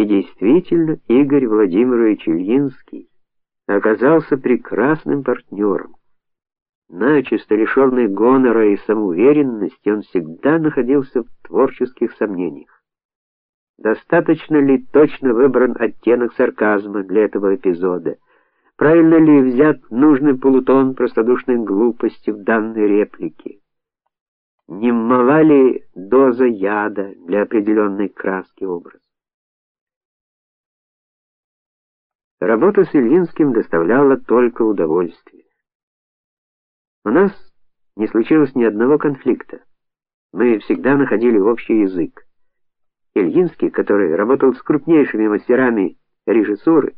И действительно, Игорь Владимирович Ильинский оказался прекрасным партнером. Начисто лишенный гонора и самоуверенности, он всегда находился в творческих сомнениях. Достаточно ли точно выбран оттенок сарказма для этого эпизода? Правильно ли взят нужный полутон простодушной глупости в данной реплике? Не мала ли доза яда для определенной краски образа? Работа с Ильинским доставляла только удовольствие. У нас не случилось ни одного конфликта. Мы всегда находили общий язык. Ильинский, который работал с крупнейшими мастерами режиссуры,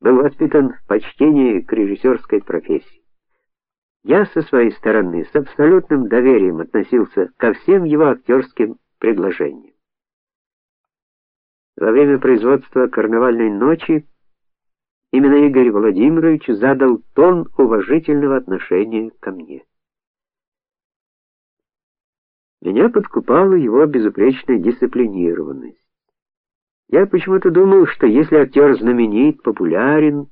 был воспитан в почтении к режиссерской профессии. Я со своей стороны с абсолютным доверием относился ко всем его актерским предложениям. Во время производства Карнавальной ночи Именно Игорь Владимирович задал тон уважительного отношения ко мне. Меня подкупала его безупречная дисциплинированность. Я почему-то думал, что если актер знаменит, популярен,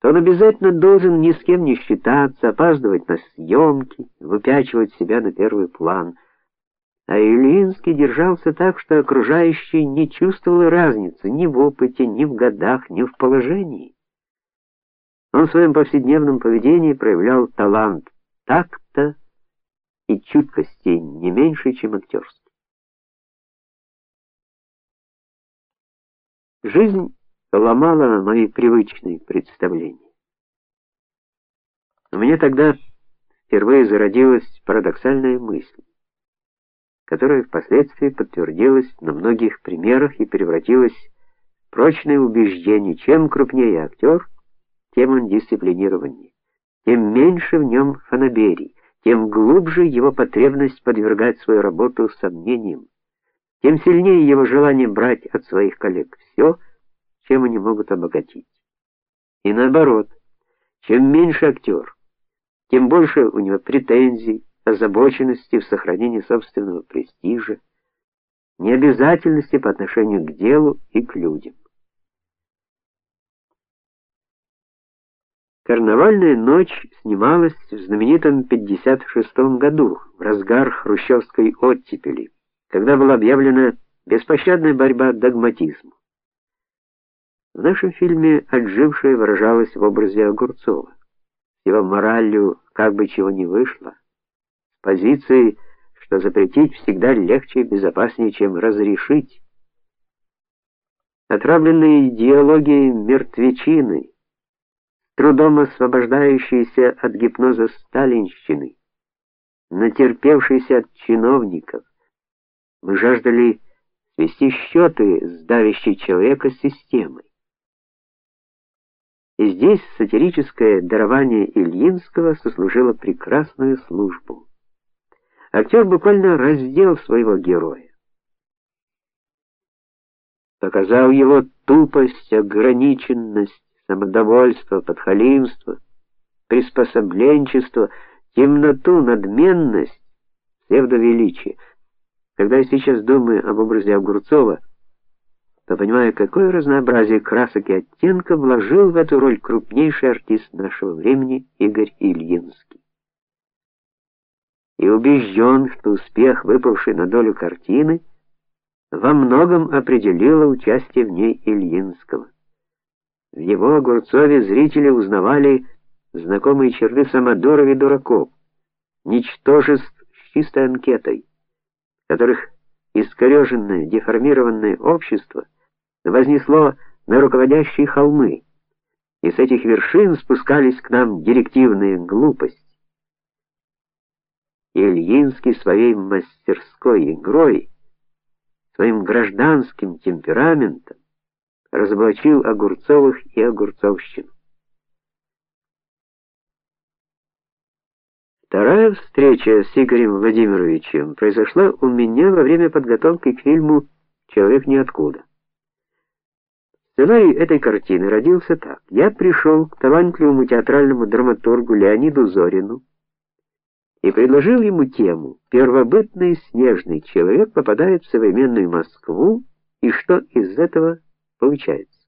то он обязательно должен ни с кем не считаться, опаздывать на съемки, выпячивать себя на первый план. А Ильинский держался так, что окружающие не чувствовали разницы ни в опыте, ни в годах, ни в положении. Он в своем повседневном поведении проявлял талант такта и чуткости не меньше, чем актерский. Жизнь ломала мои привычные представления. У меня тогда впервые зародилась парадоксальная мысль, которая впоследствии подтвердилась на многих примерах и превратилась в прочное убеждение: чем крупнее актер, тем он дисциплинированнее, тем меньше в нем фанаберий, тем глубже его потребность подвергать свою работу сомнениям, тем сильнее его желание брать от своих коллег все, чем они могут обогатить. И наоборот, чем меньше актер, тем больше у него претензий, озабоченности в сохранении собственного престижа, необязательности по отношению к делу и к людям. Карнавальная ночь снималась в знаменитом 56 году, в разгар хрущевской оттепели, когда была объявлена беспощадная борьба догматизма. В нашем фильме отжившее выражалось в образе Огурцова. Его моралью как бы чего не вышло, с позицией, что запретить всегда легче и безопаснее, чем разрешить. Отравленные идеологией мертвечины трудом освобождающийся от гипноза сталинщины, натерпевшийся от чиновников. Мы жаждали свести счеты с давящей человека системой. И здесь сатирическое дарование Ильинского сослужило прекрасную службу. Актер буквально раздел своего героя. Показал его тупость, ограниченность, самодовольство, подхалимство, приспособленчество, темноту, надменность, псевдовеличие. Когда я сейчас думаю об образе Огурцова, то понимаю, какое разнообразие красок и оттенков вложил в эту роль крупнейший артист нашего времени Игорь Ильинский. И убежден, что успех, выпавший на долю картины, во многом определило участие в ней Ильинского. В его Огурцове зрители узнавали знакомые черты самодуров и дураков, ничтожеств с чистой анкетой, которых искореженное, деформированное общество вознесло на руководящие холмы, и с этих вершин спускались к нам директивные глупости. Ильинский своей мастерской игрой, своим гражданским темпераментом разоблачил Огурцовых и Огурцовщину. Вторая встреча с Игорем Владимировичем произошла у меня во время подготовки к фильму Человек ниоткуда. Сценарий этой картины родился так: я пришел к талантливому театральному драматургу Леониду Зорину и предложил ему тему: первобытный снежный человек попадает в современную Москву, и что из этого Получается